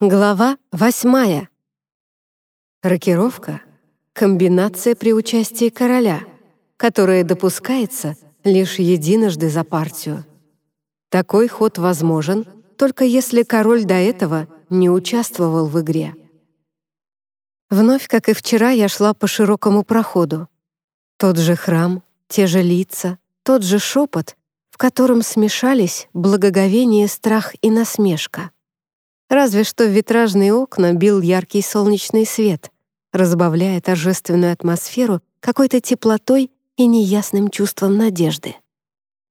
Глава восьмая. Рокировка — комбинация при участии короля, которая допускается лишь единожды за партию. Такой ход возможен, только если король до этого не участвовал в игре. Вновь, как и вчера, я шла по широкому проходу. Тот же храм, те же лица, тот же шепот, в котором смешались благоговение, страх и насмешка. Разве что в витражные окна бил яркий солнечный свет, разбавляя торжественную атмосферу какой-то теплотой и неясным чувством надежды.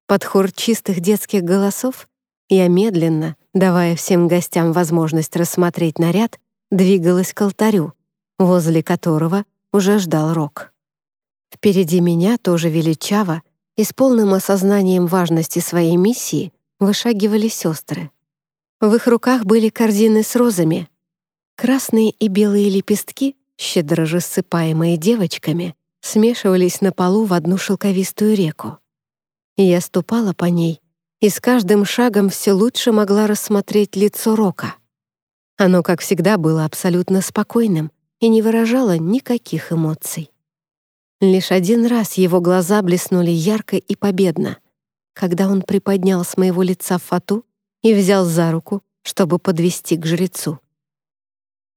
Под хор чистых детских голосов я медленно, давая всем гостям возможность рассмотреть наряд, двигалась к алтарю, возле которого уже ждал Рок. Впереди меня тоже величаво и с полным осознанием важности своей миссии вышагивали сестры. В их руках были корзины с розами. Красные и белые лепестки, щедро рассыпаемые девочками, смешивались на полу в одну шелковистую реку. Я ступала по ней, и с каждым шагом все лучше могла рассмотреть лицо Рока. Оно, как всегда, было абсолютно спокойным и не выражало никаких эмоций. Лишь один раз его глаза блеснули ярко и победно, когда он приподнял с моего лица фату и взял за руку, чтобы подвести к жрецу.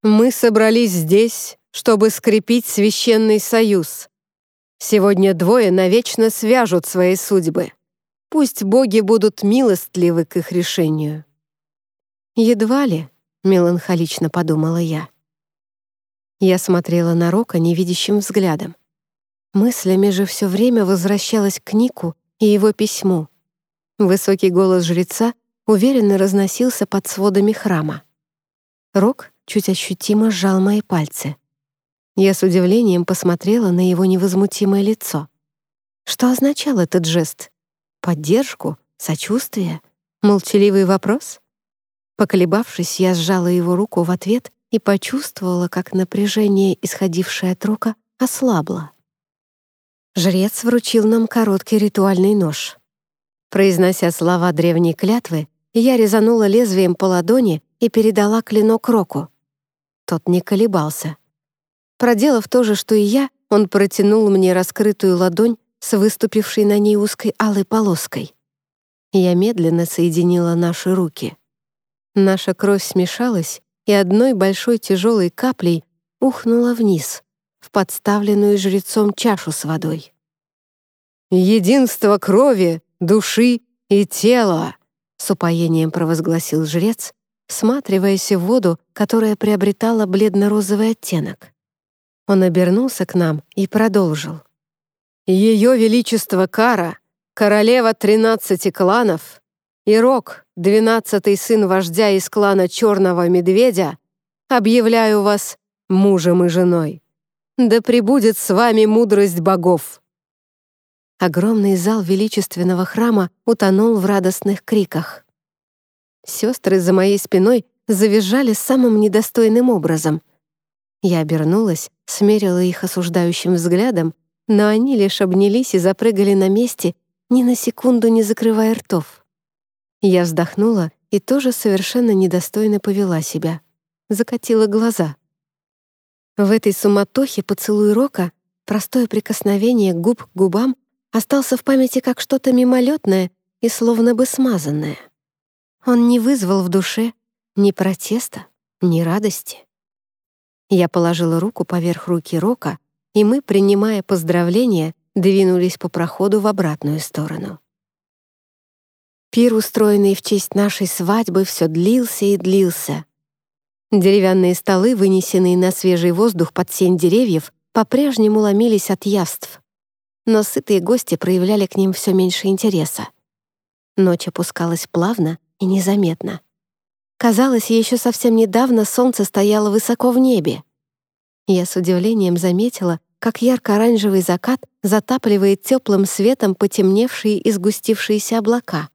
«Мы собрались здесь, чтобы скрепить священный союз. Сегодня двое навечно свяжут свои судьбы. Пусть боги будут милостливы к их решению». «Едва ли», — меланхолично подумала я. Я смотрела на Рока невидящим взглядом. Мыслями же все время возвращалась к Нику и его письму. Высокий голос жреца уверенно разносился под сводами храма. Рок чуть ощутимо сжал мои пальцы. Я с удивлением посмотрела на его невозмутимое лицо. Что означал этот жест? Поддержку? Сочувствие? Молчаливый вопрос? Поколебавшись, я сжала его руку в ответ и почувствовала, как напряжение, исходившее от Рока, ослабло. Жрец вручил нам короткий ритуальный нож. Произнося слова древней клятвы, я резанула лезвием по ладони и передала клинок Року. Тот не колебался. Проделав то же, что и я, он протянул мне раскрытую ладонь с выступившей на ней узкой алой полоской. Я медленно соединила наши руки. Наша кровь смешалась и одной большой тяжелой каплей ухнула вниз, в подставленную жрецом чашу с водой. «Единство крови, души и тела!» С упоением провозгласил жрец, всматриваясь в воду, которая приобретала бледно-розовый оттенок. Он обернулся к нам и продолжил. «Ее Величество Кара, королева тринадцати кланов, и Рок, двенадцатый сын вождя из клана Черного Медведя, объявляю вас мужем и женой. Да пребудет с вами мудрость богов!» Огромный зал величественного храма утонул в радостных криках. Сестры за моей спиной завизжали самым недостойным образом. Я обернулась, смерила их осуждающим взглядом, но они лишь обнялись и запрыгали на месте, ни на секунду не закрывая ртов. Я вздохнула и тоже совершенно недостойно повела себя. Закатила глаза. В этой суматохе поцелуй Рока, простое прикосновение губ к губам остался в памяти как что-то мимолетное и словно бы смазанное. Он не вызвал в душе ни протеста, ни радости. Я положила руку поверх руки Рока, и мы, принимая поздравления, двинулись по проходу в обратную сторону. Пир, устроенный в честь нашей свадьбы, все длился и длился. Деревянные столы, вынесенные на свежий воздух под сень деревьев, по-прежнему ломились от явств но сытые гости проявляли к ним все меньше интереса. Ночь опускалась плавно и незаметно. Казалось, еще совсем недавно солнце стояло высоко в небе. Я с удивлением заметила, как ярко-оранжевый закат затапливает теплым светом потемневшие и сгустившиеся облака,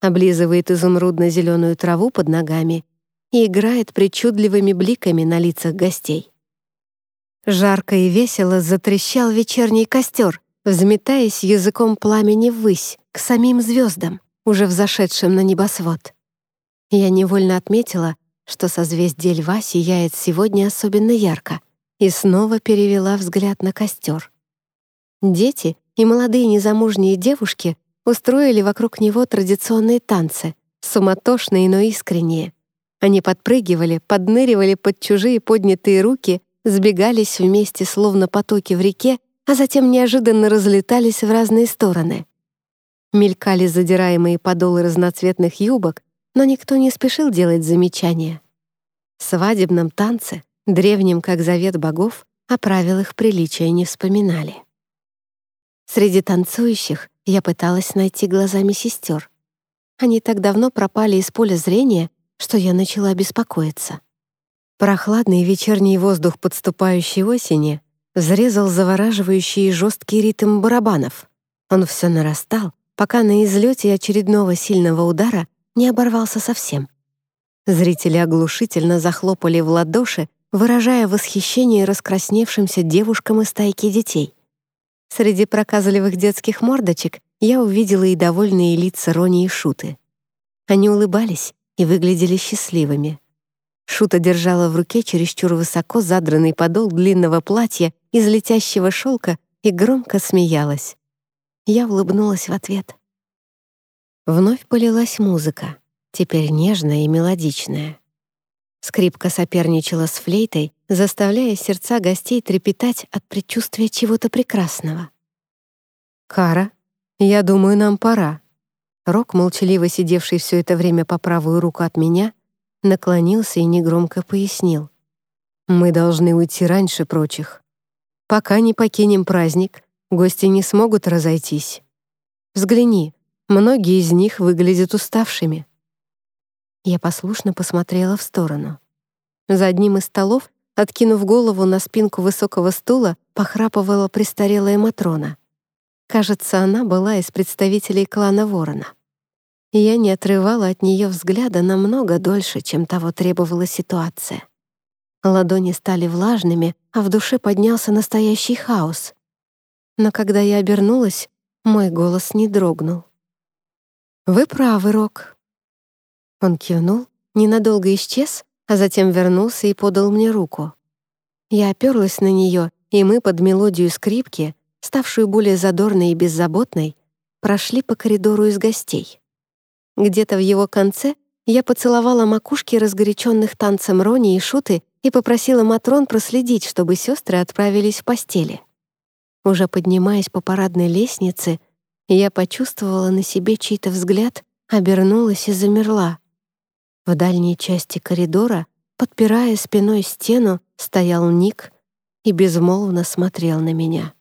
облизывает изумрудно-зеленую траву под ногами и играет причудливыми бликами на лицах гостей. Жарко и весело затрещал вечерний костер, взметаясь языком пламени ввысь, к самим звездам, уже взошедшим на небосвод. Я невольно отметила, что созвездие льва сияет сегодня особенно ярко, и снова перевела взгляд на костер. Дети и молодые незамужние девушки устроили вокруг него традиционные танцы, суматошные, но искренние. Они подпрыгивали, подныривали под чужие поднятые руки, сбегались вместе, словно потоки в реке, а затем неожиданно разлетались в разные стороны. Мелькали задираемые подолы разноцветных юбок, но никто не спешил делать замечания. В свадебном танце, древнем как завет богов, о правилах приличия не вспоминали. Среди танцующих я пыталась найти глазами сестер. Они так давно пропали из поля зрения, что я начала беспокоиться. Прохладный вечерний воздух подступающей осени взрезал завораживающий и жесткий ритм барабанов. Он все нарастал, пока на излете очередного сильного удара не оборвался совсем. Зрители оглушительно захлопали в ладоши, выражая восхищение раскрасневшимся девушкам из стайки детей. Среди проказливых детских мордочек я увидела и довольные лица Рони и Шуты. Они улыбались и выглядели счастливыми. Шута держала в руке чересчур высоко задранный подол длинного платья из летящего шелка и громко смеялась. Я улыбнулась в ответ. Вновь полилась музыка, теперь нежная и мелодичная. Скрипка соперничала с флейтой, заставляя сердца гостей трепетать от предчувствия чего-то прекрасного. «Кара, я думаю, нам пора». Рок, молчаливо сидевший все это время по правую руку от меня, наклонился и негромко пояснил. «Мы должны уйти раньше прочих. Пока не покинем праздник, гости не смогут разойтись. Взгляни, многие из них выглядят уставшими». Я послушно посмотрела в сторону. За одним из столов, откинув голову на спинку высокого стула, похрапывала престарелая Матрона. Кажется, она была из представителей клана Ворона я не отрывала от нее взгляда намного дольше, чем того требовала ситуация. Ладони стали влажными, а в душе поднялся настоящий хаос. Но когда я обернулась, мой голос не дрогнул. «Вы правы, Рок». Он кивнул, ненадолго исчез, а затем вернулся и подал мне руку. Я оперлась на нее, и мы под мелодию скрипки, ставшую более задорной и беззаботной, прошли по коридору из гостей. Где-то в его конце я поцеловала макушки разгоряченных танцем Рони и Шуты и попросила Матрон проследить, чтобы сестры отправились в постели. Уже поднимаясь по парадной лестнице, я почувствовала на себе чей-то взгляд, обернулась и замерла. В дальней части коридора, подпирая спиной стену, стоял Ник и безмолвно смотрел на меня.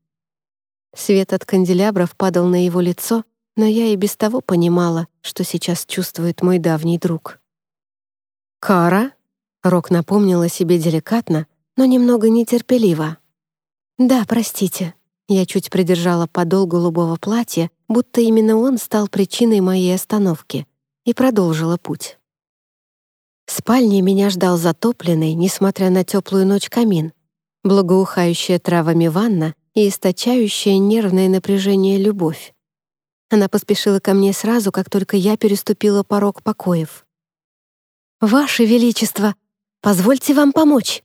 Свет от канделябров падал на его лицо, но я и без того понимала, что сейчас чувствует мой давний друг. «Кара?» — Рок напомнила себе деликатно, но немного нетерпеливо. «Да, простите». Я чуть придержала подол голубого платья, будто именно он стал причиной моей остановки, и продолжила путь. В спальне меня ждал затопленный, несмотря на теплую ночь, камин, благоухающая травами ванна и источающая нервное напряжение любовь. Она поспешила ко мне сразу, как только я переступила порог покоев. «Ваше Величество, позвольте вам помочь!»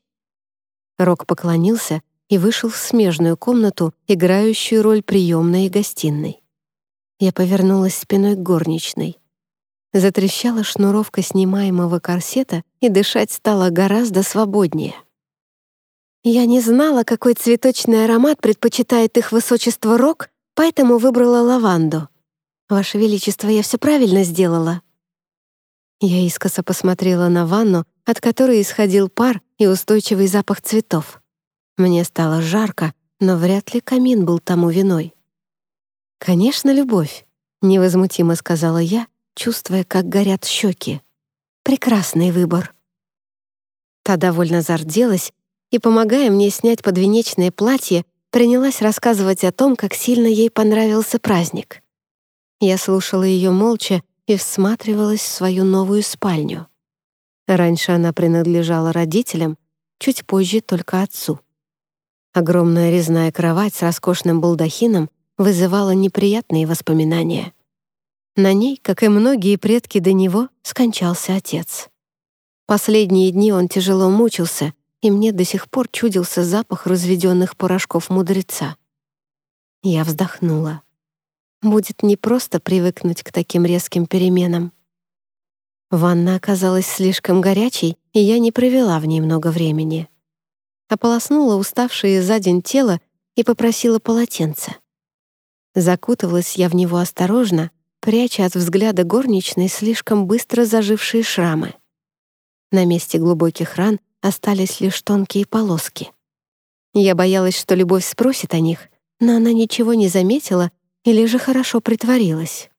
Рок поклонился и вышел в смежную комнату, играющую роль приемной и гостиной. Я повернулась спиной к горничной. Затрещала шнуровка снимаемого корсета, и дышать стало гораздо свободнее. Я не знала, какой цветочный аромат предпочитает их высочество Рок, поэтому выбрала лаванду. «Ваше Величество, я все правильно сделала». Я искоса посмотрела на ванну, от которой исходил пар и устойчивый запах цветов. Мне стало жарко, но вряд ли камин был тому виной. «Конечно, любовь», — невозмутимо сказала я, чувствуя, как горят щеки. «Прекрасный выбор». Та довольно зарделась и, помогая мне снять подвенечное платье, принялась рассказывать о том, как сильно ей понравился праздник. Я слушала ее молча и всматривалась в свою новую спальню. Раньше она принадлежала родителям, чуть позже только отцу. Огромная резная кровать с роскошным балдахином вызывала неприятные воспоминания. На ней, как и многие предки до него, скончался отец. Последние дни он тяжело мучился, и мне до сих пор чудился запах разведенных порошков мудреца. Я вздохнула. Будет не просто привыкнуть к таким резким переменам. Ванна оказалась слишком горячей, и я не провела в ней много времени. Ополоснула уставшее за день тело и попросила полотенце. Закутывалась я в него осторожно, пряча от взгляда горничной слишком быстро зажившие шрамы. На месте глубоких ран остались лишь тонкие полоски. Я боялась, что Любовь спросит о них, но она ничего не заметила или же хорошо притворилась.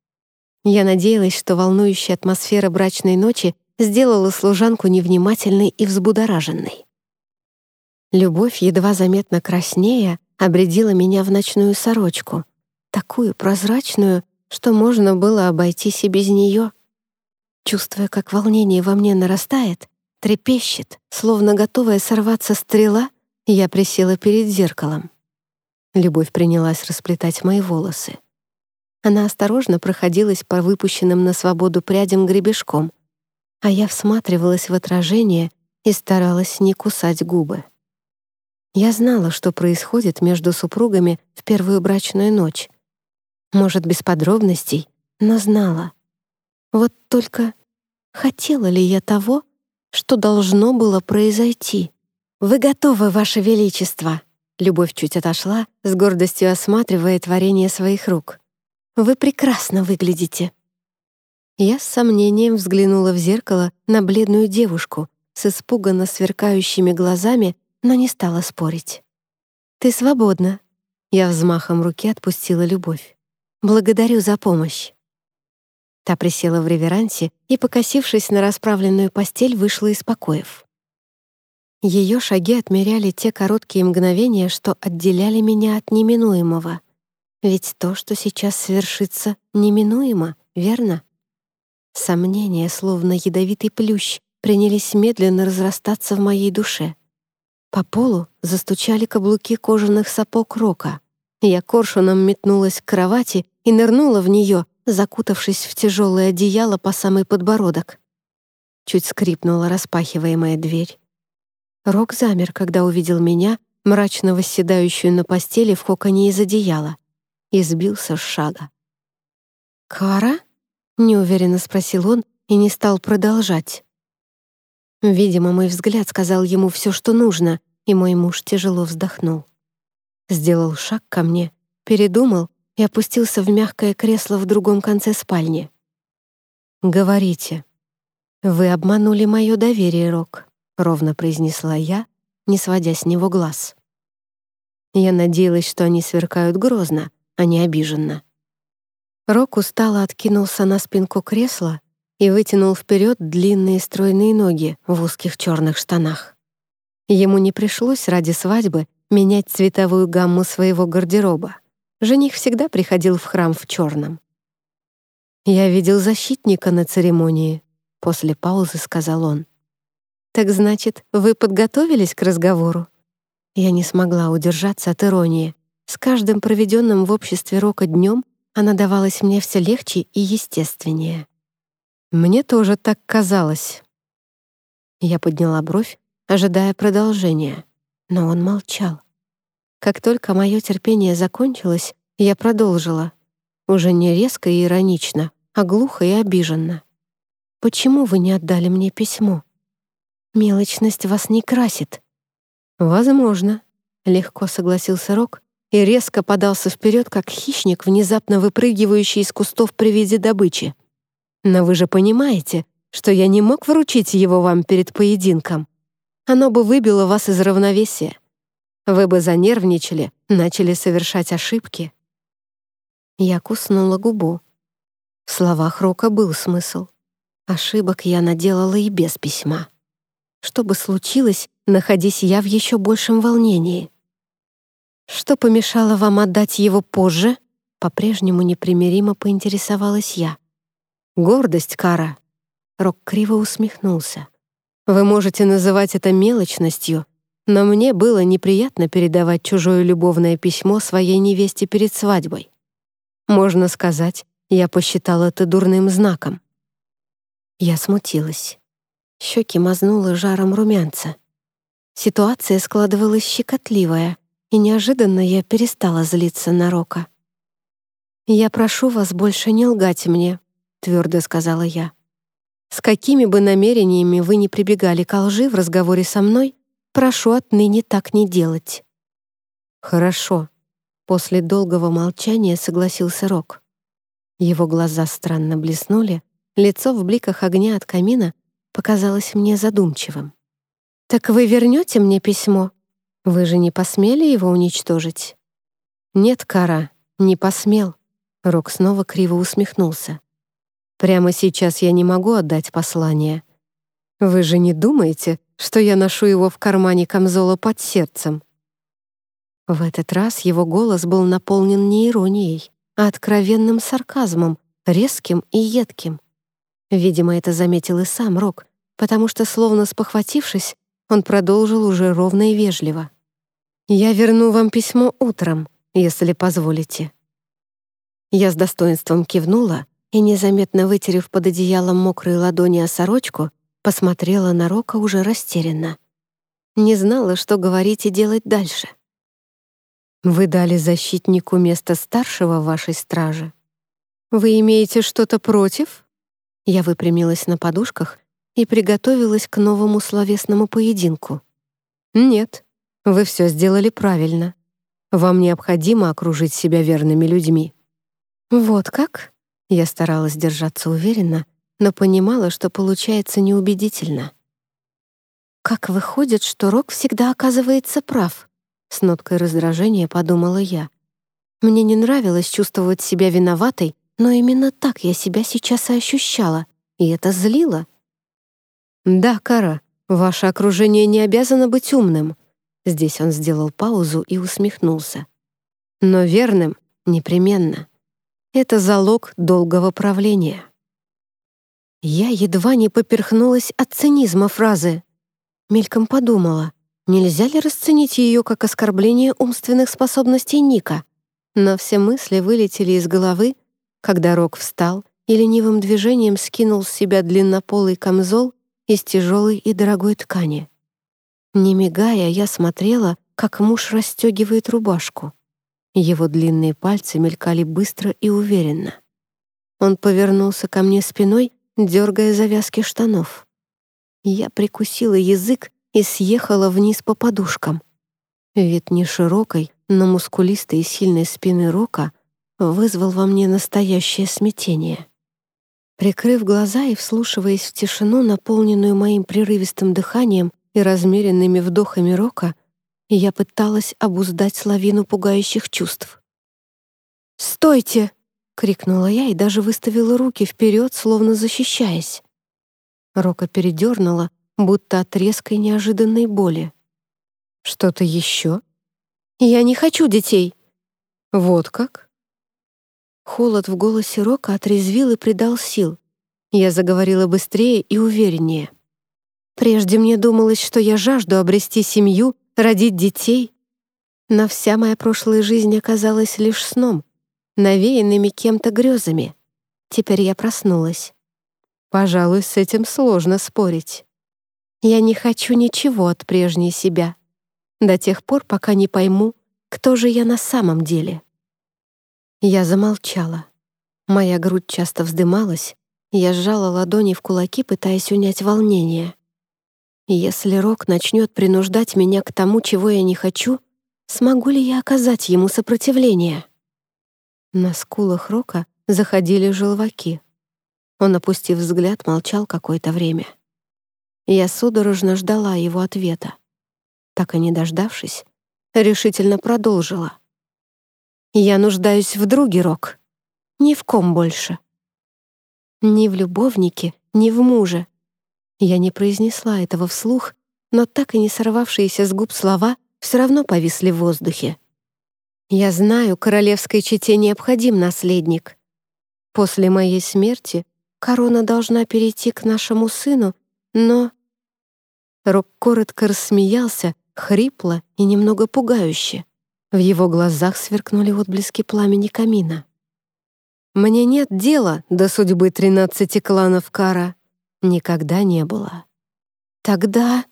Я надеялась, что волнующая атмосфера брачной ночи сделала служанку невнимательной и взбудораженной. Любовь, едва заметно краснея, обредила меня в ночную сорочку, такую прозрачную, что можно было обойтись и без нее. Чувствуя, как волнение во мне нарастает, трепещет, словно готовая сорваться стрела, я присела перед зеркалом. Любовь принялась расплетать мои волосы. Она осторожно проходилась по выпущенным на свободу прядям гребешком, а я всматривалась в отражение и старалась не кусать губы. Я знала, что происходит между супругами в первую брачную ночь. Может, без подробностей, но знала. Вот только хотела ли я того, что должно было произойти? «Вы готовы, Ваше Величество!» Любовь чуть отошла, с гордостью осматривая творение своих рук. «Вы прекрасно выглядите!» Я с сомнением взглянула в зеркало на бледную девушку с испуганно сверкающими глазами, но не стала спорить. «Ты свободна!» Я взмахом руки отпустила любовь. «Благодарю за помощь!» Та присела в реверансе и, покосившись на расправленную постель, вышла из покоев. Ее шаги отмеряли те короткие мгновения, что отделяли меня от неминуемого. Ведь то, что сейчас свершится, неминуемо, верно? Сомнения, словно ядовитый плющ, принялись медленно разрастаться в моей душе. По полу застучали каблуки кожаных сапог Рока. Я коршуном метнулась к кровати и нырнула в нее, закутавшись в тяжелое одеяло по самый подбородок. Чуть скрипнула распахиваемая дверь. Рок замер, когда увидел меня, мрачно восседающую на постели в коконе из одеяла, и сбился с шага. «Кара?» — неуверенно спросил он и не стал продолжать. Видимо, мой взгляд сказал ему все, что нужно, и мой муж тяжело вздохнул. Сделал шаг ко мне, передумал и опустился в мягкое кресло в другом конце спальни. «Говорите». «Вы обманули мое доверие, Рок», — ровно произнесла я, не сводя с него глаз. Я надеялась, что они сверкают грозно, а не обиженно. Рок устало откинулся на спинку кресла и вытянул вперед длинные стройные ноги в узких черных штанах. Ему не пришлось ради свадьбы менять цветовую гамму своего гардероба. Жених всегда приходил в храм в черном. «Я видел защитника на церемонии», — после паузы сказал он. «Так значит, вы подготовились к разговору?» Я не смогла удержаться от иронии. С каждым проведенным в обществе Рока днем она давалась мне все легче и естественнее. Мне тоже так казалось. Я подняла бровь, ожидая продолжения, но он молчал. Как только мое терпение закончилось, я продолжила. Уже не резко и иронично, а глухо и обиженно. «Почему вы не отдали мне письмо? Мелочность вас не красит». «Возможно», — легко согласился Рок и резко подался вперед, как хищник, внезапно выпрыгивающий из кустов при виде добычи. «Но вы же понимаете, что я не мог вручить его вам перед поединком. Оно бы выбило вас из равновесия. Вы бы занервничали, начали совершать ошибки. Я куснула губу. В словах Рока был смысл. Ошибок я наделала и без письма. Что бы случилось, находись я в еще большем волнении. Что помешало вам отдать его позже? По-прежнему непримиримо поинтересовалась я. Гордость, Кара. Рок криво усмехнулся. Вы можете называть это мелочностью, но мне было неприятно передавать чужое любовное письмо своей невесте перед свадьбой. Можно сказать, я посчитал это дурным знаком. Я смутилась. Щеки мазнуло жаром румянца. Ситуация складывалась щекотливая, и неожиданно я перестала злиться на Рока. «Я прошу вас больше не лгать мне», — твердо сказала я. «С какими бы намерениями вы ни прибегали к лжи в разговоре со мной, прошу отныне так не делать». «Хорошо», — после долгого молчания согласился Рок. Его глаза странно блеснули, лицо в бликах огня от камина показалось мне задумчивым. «Так вы вернете мне письмо? Вы же не посмели его уничтожить?» «Нет, Кара, не посмел», — Рок снова криво усмехнулся. «Прямо сейчас я не могу отдать послание. Вы же не думаете, что я ношу его в кармане камзола под сердцем?» В этот раз его голос был наполнен не иронией, а откровенным сарказмом, резким и едким. Видимо, это заметил и сам Рок, потому что, словно спохватившись, он продолжил уже ровно и вежливо. «Я верну вам письмо утром, если позволите». Я с достоинством кивнула и, незаметно вытерев под одеялом мокрые ладони о сорочку, посмотрела на Рока уже растерянно. Не знала, что говорить и делать дальше. Вы дали защитнику место старшего вашей страже. Вы имеете что-то против? Я выпрямилась на подушках и приготовилась к новому словесному поединку. Нет, вы все сделали правильно. Вам необходимо окружить себя верными людьми. Вот как? Я старалась держаться уверенно, но понимала, что получается неубедительно. Как выходит, что Рок всегда оказывается прав? С ноткой раздражения подумала я. Мне не нравилось чувствовать себя виноватой, но именно так я себя сейчас и ощущала, и это злило. «Да, Кара, ваше окружение не обязано быть умным». Здесь он сделал паузу и усмехнулся. «Но верным — непременно. Это залог долгого правления». Я едва не поперхнулась от цинизма фразы. Мельком подумала, Нельзя ли расценить ее как оскорбление умственных способностей Ника? Но все мысли вылетели из головы, когда Рок встал и ленивым движением скинул с себя длиннополый камзол из тяжелой и дорогой ткани. Не мигая, я смотрела, как муж расстегивает рубашку. Его длинные пальцы мелькали быстро и уверенно. Он повернулся ко мне спиной, дергая завязки штанов. Я прикусила язык и съехала вниз по подушкам. Вид не широкой, но мускулистой и сильной спины Рока вызвал во мне настоящее смятение. Прикрыв глаза и вслушиваясь в тишину, наполненную моим прерывистым дыханием и размеренными вдохами Рока, я пыталась обуздать лавину пугающих чувств. «Стойте!» — крикнула я и даже выставила руки вперед, словно защищаясь. Рока передернула, будто от резкой неожиданной боли. «Что-то еще?» «Я не хочу детей!» «Вот как?» Холод в голосе Рока отрезвил и придал сил. Я заговорила быстрее и увереннее. Прежде мне думалось, что я жажду обрести семью, родить детей. Но вся моя прошлая жизнь оказалась лишь сном, навеянными кем-то грезами. Теперь я проснулась. Пожалуй, с этим сложно спорить. Я не хочу ничего от прежней себя, до тех пор, пока не пойму, кто же я на самом деле. Я замолчала. Моя грудь часто вздымалась, я сжала ладони в кулаки, пытаясь унять волнение. Если Рок начнет принуждать меня к тому, чего я не хочу, смогу ли я оказать ему сопротивление? На скулах Рока заходили желваки. Он, опустив взгляд, молчал какое-то время. Я судорожно ждала его ответа. Так и не дождавшись, решительно продолжила. «Я нуждаюсь в друге, Рок. Ни в ком больше. Ни в любовнике, ни в муже». Я не произнесла этого вслух, но так и не сорвавшиеся с губ слова все равно повисли в воздухе. «Я знаю, королевской чете необходим наследник. После моей смерти корона должна перейти к нашему сыну, но Рок коротко рассмеялся, хрипло и немного пугающе. В его глазах сверкнули отблески пламени камина. «Мне нет дела до судьбы тринадцати кланов Кара. Никогда не было. Тогда...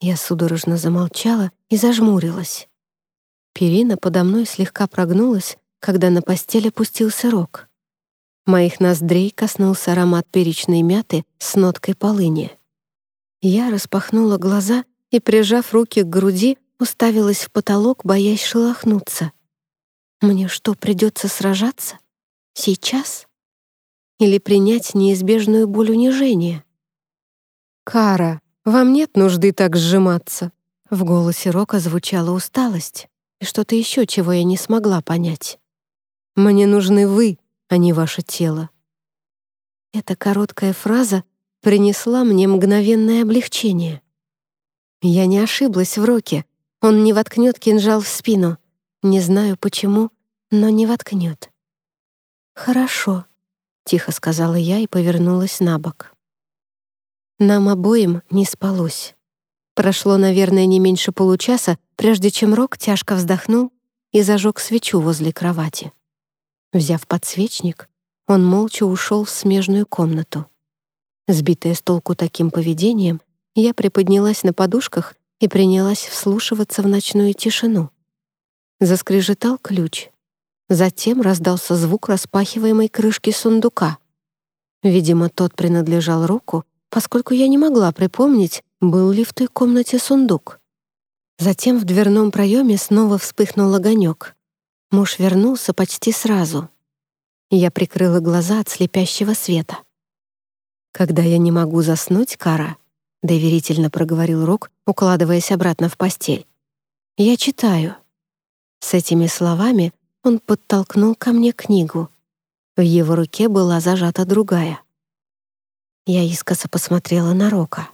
Я судорожно замолчала и зажмурилась. Перина подо мной слегка прогнулась, когда на постель опустился рог. Моих ноздрей коснулся аромат перечной мяты с ноткой полыни. Я распахнула глаза и, прижав руки к груди, уставилась в потолок, боясь шелохнуться. Мне что, придется сражаться? Сейчас? Или принять неизбежную боль унижения? «Кара, вам нет нужды так сжиматься!» В голосе Рока звучала усталость и что-то еще, чего я не смогла понять. «Мне нужны вы, а не ваше тело». Эта короткая фраза принесла мне мгновенное облегчение. Я не ошиблась в Роке. Он не воткнет кинжал в спину. Не знаю почему, но не воткнет. «Хорошо», — тихо сказала я и повернулась на бок. Нам обоим не спалось. Прошло, наверное, не меньше получаса, прежде чем Рок тяжко вздохнул и зажег свечу возле кровати. Взяв подсвечник, он молча ушел в смежную комнату. Сбитая с толку таким поведением, я приподнялась на подушках и принялась вслушиваться в ночную тишину. Заскрежетал ключ. Затем раздался звук распахиваемой крышки сундука. Видимо, тот принадлежал Року, поскольку я не могла припомнить, был ли в той комнате сундук. Затем в дверном проеме снова вспыхнул огонек. Муж вернулся почти сразу. Я прикрыла глаза от слепящего света. «Когда я не могу заснуть, Кара», — доверительно проговорил Рок, укладываясь обратно в постель. «Я читаю». С этими словами он подтолкнул ко мне книгу. В его руке была зажата другая. Я искоса посмотрела на Рока.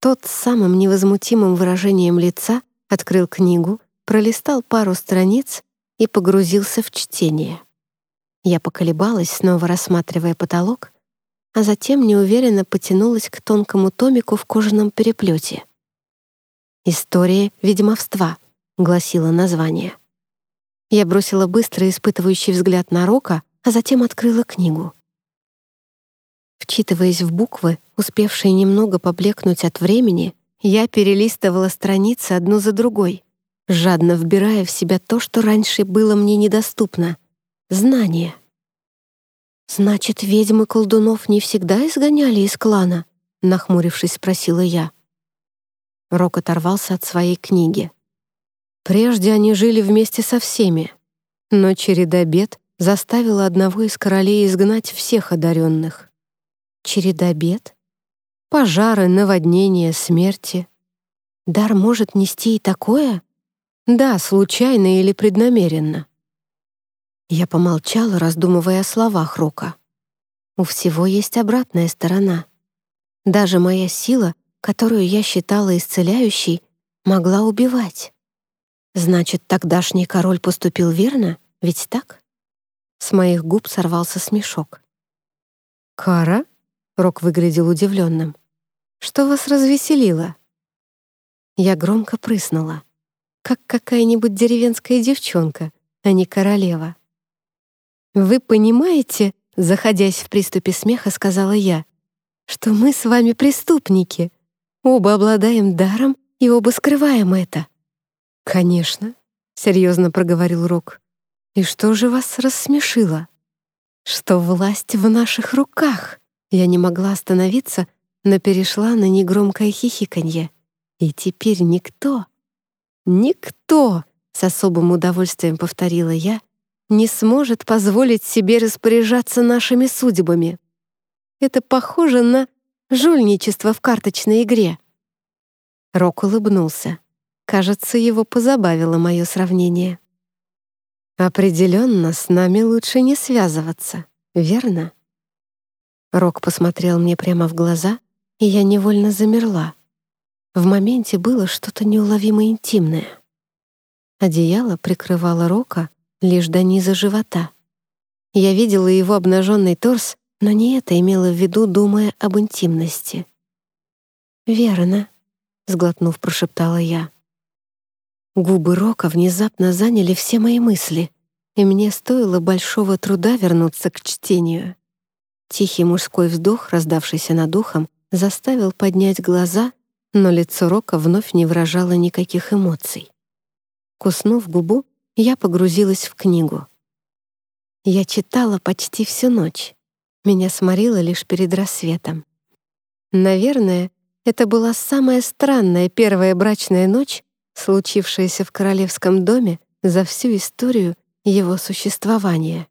Тот с самым невозмутимым выражением лица открыл книгу, пролистал пару страниц и погрузился в чтение. Я поколебалась, снова рассматривая потолок, а затем неуверенно потянулась к тонкому томику в кожаном переплете. «История ведьмовства», — гласило название. Я бросила быстрый испытывающий взгляд на Рока, а затем открыла книгу. Вчитываясь в буквы, успевшие немного поблекнуть от времени, я перелистывала страницы одну за другой, жадно вбирая в себя то, что раньше было мне недоступно — знания. «Значит, ведьмы колдунов не всегда изгоняли из клана?» — нахмурившись, спросила я. Рок оторвался от своей книги. Прежде они жили вместе со всеми, но череда бед заставила одного из королей изгнать всех одаренных. Череда бед? Пожары, наводнения, смерти. Дар может нести и такое? Да, случайно или преднамеренно. Я помолчала, раздумывая о словах Рока. У всего есть обратная сторона. Даже моя сила, которую я считала исцеляющей, могла убивать. Значит, тогдашний король поступил верно, ведь так? С моих губ сорвался смешок. «Кара?» Рок выглядел удивленным. «Что вас развеселило?» Я громко прыснула, как какая-нибудь деревенская девчонка, а не королева. «Вы понимаете, — заходясь в приступе смеха, сказала я, — что мы с вами преступники, оба обладаем даром и оба скрываем это». «Конечно», — серьезно проговорил Рок. «И что же вас рассмешило?» «Что власть в наших руках», я не могла остановиться, но перешла на негромкое хихиканье. И теперь никто, никто, с особым удовольствием повторила я, не сможет позволить себе распоряжаться нашими судьбами. Это похоже на жульничество в карточной игре. Рок улыбнулся. Кажется, его позабавило мое сравнение. Определенно, с нами лучше не связываться, верно? Рок посмотрел мне прямо в глаза, и я невольно замерла. В моменте было что-то неуловимо интимное. Одеяло прикрывало Рока лишь до низа живота. Я видела его обнаженный торс, но не это имела в виду, думая об интимности. «Верно», — сглотнув, прошептала я. Губы Рока внезапно заняли все мои мысли, и мне стоило большого труда вернуться к чтению. Тихий мужской вздох, раздавшийся над ухом, заставил поднять глаза, но лицо Рока вновь не выражало никаких эмоций. Куснув губу, я погрузилась в книгу. Я читала почти всю ночь. Меня сморило лишь перед рассветом. Наверное, это была самая странная первая брачная ночь, случившаяся в королевском доме за всю историю его существования.